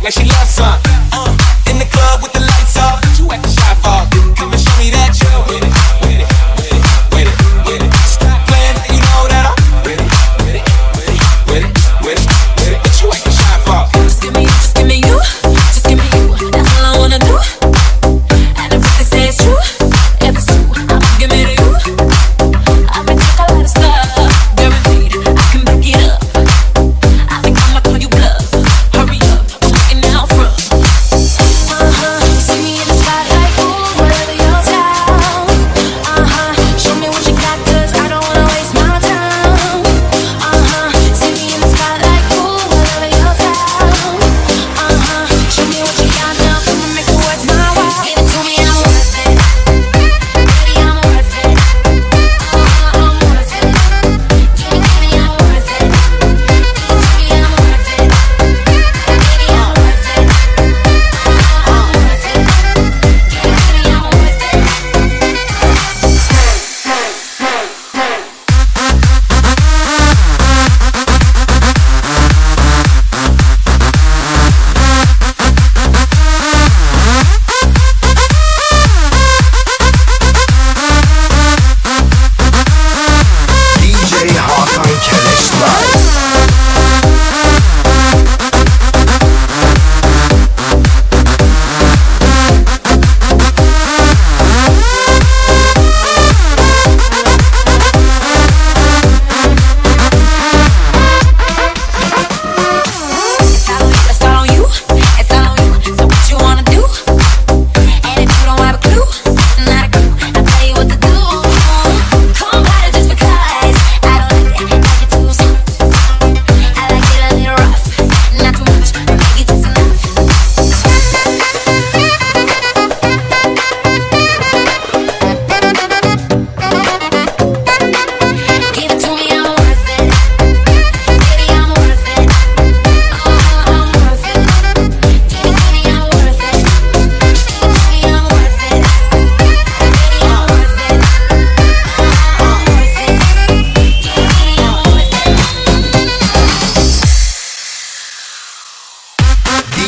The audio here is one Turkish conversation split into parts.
act like she loves some.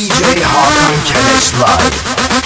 DJ Hakan Keleş.